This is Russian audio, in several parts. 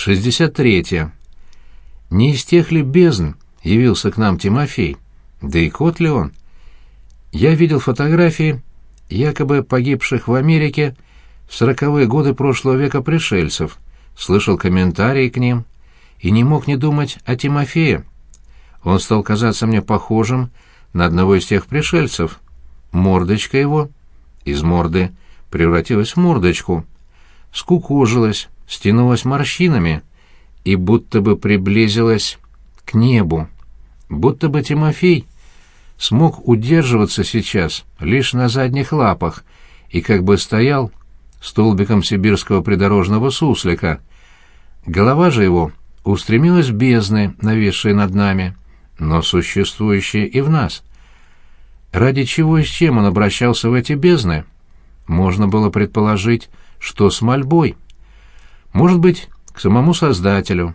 63. Не из тех ли бездн явился к нам Тимофей? Да и кот ли он? Я видел фотографии якобы погибших в Америке в сороковые годы прошлого века пришельцев, слышал комментарии к ним и не мог не думать о Тимофее. Он стал казаться мне похожим на одного из тех пришельцев. Мордочка его из морды превратилась в мордочку, скукожилась, стянулась морщинами и будто бы приблизилась к небу. Будто бы Тимофей смог удерживаться сейчас лишь на задних лапах и как бы стоял столбиком сибирского придорожного суслика. Голова же его устремилась в бездны, нависшие над нами, но существующие и в нас. Ради чего и с чем он обращался в эти бездны? Можно было предположить, что с мольбой. Может быть, к самому Создателю,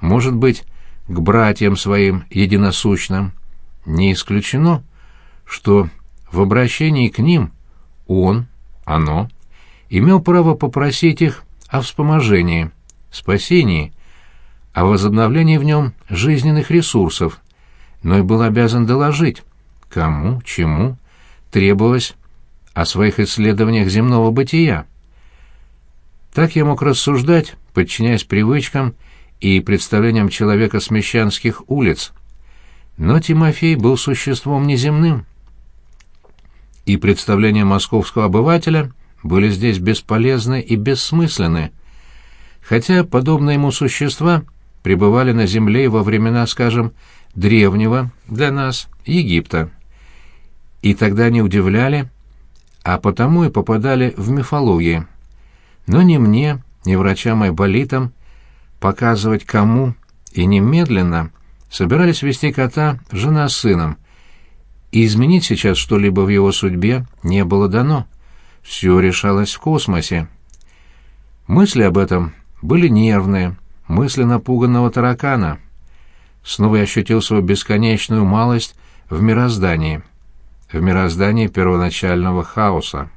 может быть, к братьям своим единосущным. Не исключено, что в обращении к ним он, оно, имел право попросить их о вспоможении, спасении, о возобновлении в нем жизненных ресурсов, но и был обязан доложить, кому, чему требовалось о своих исследованиях земного бытия. Так я мог рассуждать, подчиняясь привычкам и представлениям человека с мещанских улиц. Но Тимофей был существом неземным. И представления московского обывателя были здесь бесполезны и бессмысленны, хотя подобные ему существа пребывали на земле во времена, скажем, древнего для нас Египта. И тогда не удивляли, а потому и попадали в мифологии. Но ни мне, ни врачам Айболитам показывать кому и немедленно собирались вести кота жена с сыном, и изменить сейчас что-либо в его судьбе не было дано. Все решалось в космосе. Мысли об этом были нервные, мысли напуганного таракана. Снова я ощутил свою бесконечную малость в мироздании, в мироздании первоначального хаоса.